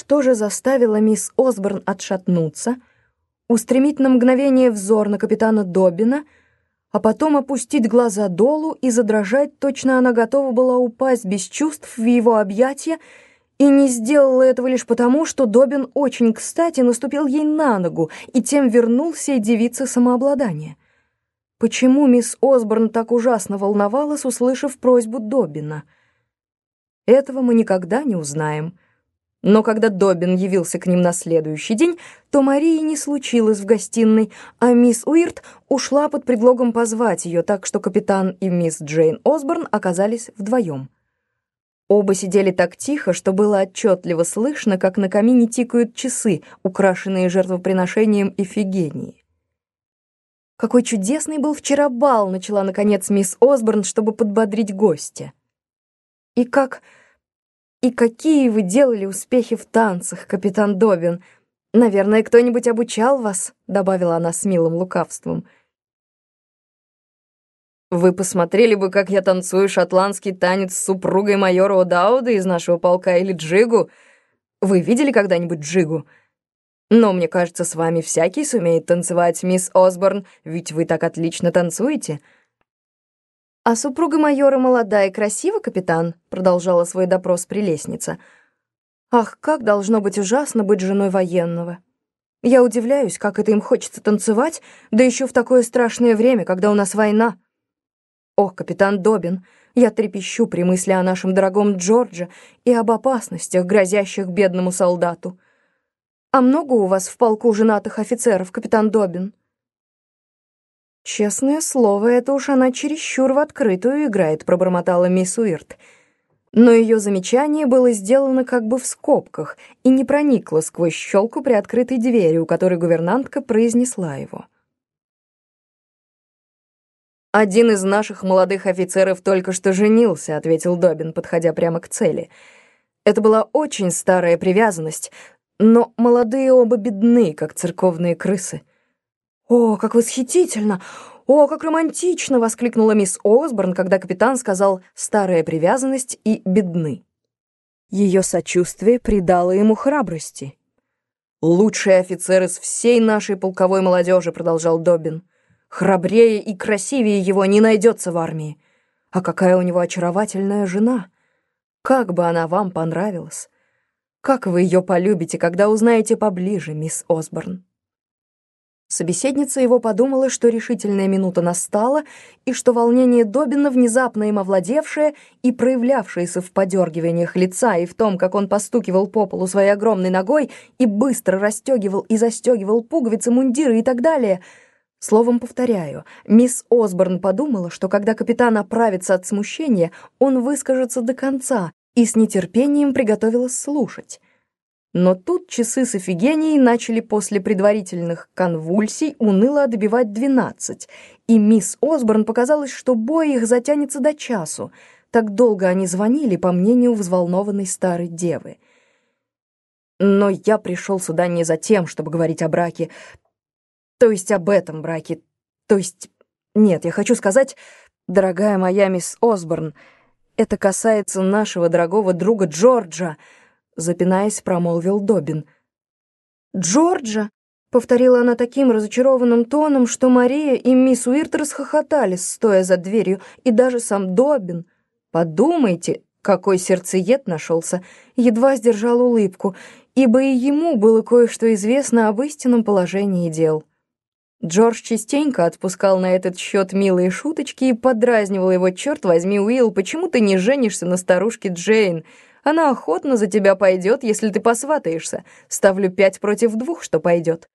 Что же заставило мисс Осборн отшатнуться, устремить на мгновение взор на капитана Добина, а потом опустить глаза долу и задрожать, точно она готова была упасть без чувств в его объятия, и не сделала этого лишь потому, что Добин очень кстати наступил ей на ногу и тем вернул всей девице самообладание. Почему мисс Осборн так ужасно волновалась, услышав просьбу Добина? Этого мы никогда не узнаем. Но когда Добин явился к ним на следующий день, то Марии не случилось в гостиной, а мисс Уирт ушла под предлогом позвать ее, так что капитан и мисс Джейн Осборн оказались вдвоем. Оба сидели так тихо, что было отчетливо слышно, как на камине тикают часы, украшенные жертвоприношением Ифигении. «Какой чудесный был вчера бал!» — начала, наконец, мисс Осборн, чтобы подбодрить гостя. «И как...» «И какие вы делали успехи в танцах, капитан Добин? Наверное, кто-нибудь обучал вас?» — добавила она с милым лукавством. «Вы посмотрели бы, как я танцую шотландский танец с супругой майора О'Дауда из нашего полка или джигу? Вы видели когда-нибудь джигу? Но мне кажется, с вами всякий сумеет танцевать, мисс Осборн, ведь вы так отлично танцуете». «А супруга майора молода и красива, капитан?» — продолжала свой допрос прелестница. «Ах, как должно быть ужасно быть женой военного! Я удивляюсь, как это им хочется танцевать, да еще в такое страшное время, когда у нас война. Ох, капитан Добин, я трепещу при мысли о нашем дорогом Джордже и об опасностях, грозящих бедному солдату. А много у вас в полку женатых офицеров, капитан Добин?» «Честное слово, это уж она чересчур в открытую играет», — пробормотала мисс Уирт. Но ее замечание было сделано как бы в скобках и не проникло сквозь щелку при открытой двери, у которой гувернантка произнесла его. «Один из наших молодых офицеров только что женился», — ответил Добин, подходя прямо к цели. «Это была очень старая привязанность, но молодые оба бедны, как церковные крысы». «О, как восхитительно! О, как романтично!» — воскликнула мисс Осборн, когда капитан сказал «старая привязанность» и «бедны». Ее сочувствие придало ему храбрости. «Лучший офицер из всей нашей полковой молодежи», — продолжал Добин. «Храбрее и красивее его не найдется в армии. А какая у него очаровательная жена! Как бы она вам понравилась! Как вы ее полюбите, когда узнаете поближе, мисс Осборн!» Собеседница его подумала, что решительная минута настала, и что волнение Добина, внезапно им овладевшее и проявлявшееся в подергиваниях лица и в том, как он постукивал по полу своей огромной ногой и быстро расстегивал и застегивал пуговицы мундира и так далее. Словом, повторяю, мисс Осборн подумала, что когда капитан оправится от смущения, он выскажется до конца, и с нетерпением приготовилась слушать. Но тут часы с Эфигенией начали после предварительных конвульсий уныло отбивать двенадцать, и мисс Осборн показалось, что бой их затянется до часу. Так долго они звонили, по мнению взволнованной старой девы. Но я пришел сюда не за тем, чтобы говорить о браке, то есть об этом браке, то есть... Нет, я хочу сказать, дорогая моя мисс Осборн, это касается нашего дорогого друга Джорджа, запинаясь, промолвил Добин. «Джорджа?» — повторила она таким разочарованным тоном, что Мария и мисс Уирт расхохотались, стоя за дверью, и даже сам Добин. «Подумайте, какой сердцеед нашелся!» Едва сдержал улыбку, ибо и ему было кое-что известно об истинном положении дел. Джордж частенько отпускал на этот счет милые шуточки и подразнивал его, черт возьми, Уилл, почему ты не женишься на старушке Джейн? Она охотно за тебя пойдет, если ты посватаешься. Ставлю пять против двух, что пойдет.